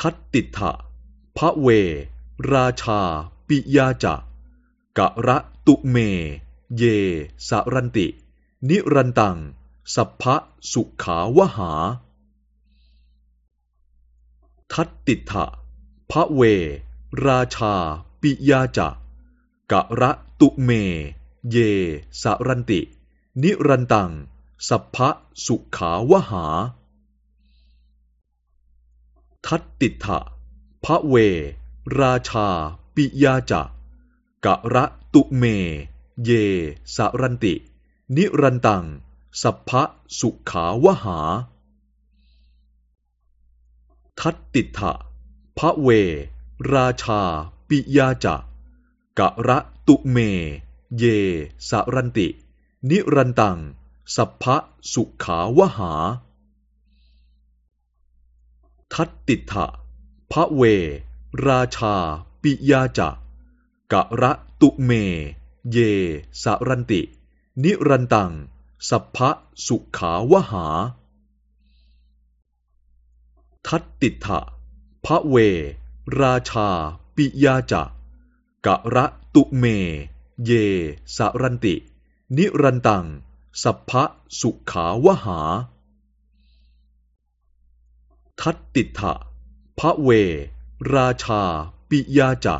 ทัตติถะพระเว ราชา ปิยาจะกะระตุเม เย สารันติ นิรันตัง สัพพะสุขาวหา ทัตติถะพระเว ราชา ปิยาจะกะระตุเม เย สารันติ นิรันตัง สัพพะสุขาวหา ทัตติถะพระเว ราชา ปิยาจะกะระตุเม เย สารันติ นิรันตัง สัพพะสุขาวหา ทัตติถะพระเว ราชา ปิยาจะกะระตุเม เย สารันติ นิรันตัง สัพพะสุขาวหา ทัตติถะพระเว ราชา ปิยาจะกะระตุเม เย สารันติ นิรันตัง สัพพะสุขาวหา ทัตติถะพระเว ราชา ปิยาจะกะระตุเม เย สารันติ นิรันตัง สัพพะสุขาวหา ทัตติถะพระเว ราชา ปิยาจะ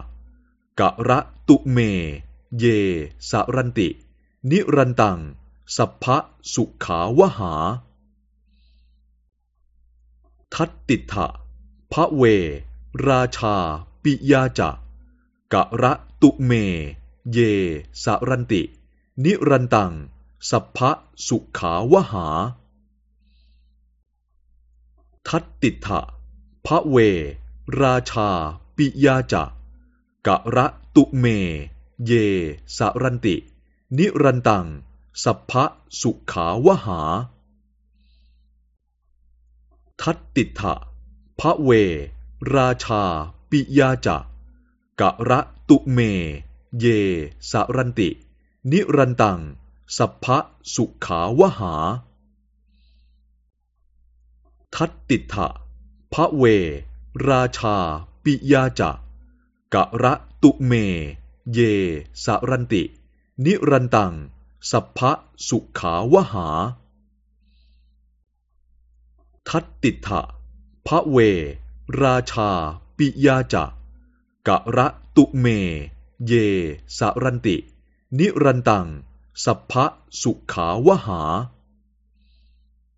กะระตุเม เย สารันติ นิรันตัง สัพพะสุขาวหา ทัตติถะพระเว ราชา ปิยาจะกะระตุเม เย สารันติ นิรันตัง สัพพะสุขาวหา ทัตติถะพระเว ราชา ปิยาจะกะระตุเม เย สารันติ นิรันตัง สัพพะสุขาวหา ทัตติถะพระเว ราชา ปิยาจะกะระตุเม เย สารันติ นิรันตัง สัพพะสุขาวหา ทัตติถะพระเว ราชา ปิยาจะกะระตุเม เย สารันติ นิรันตัง สัพพะสุขาวหา ทัตติถะพระเว ราชา ปิยาจะกะระตุเม เย สารันติ นิรันตัง สัพพะสุขาวหา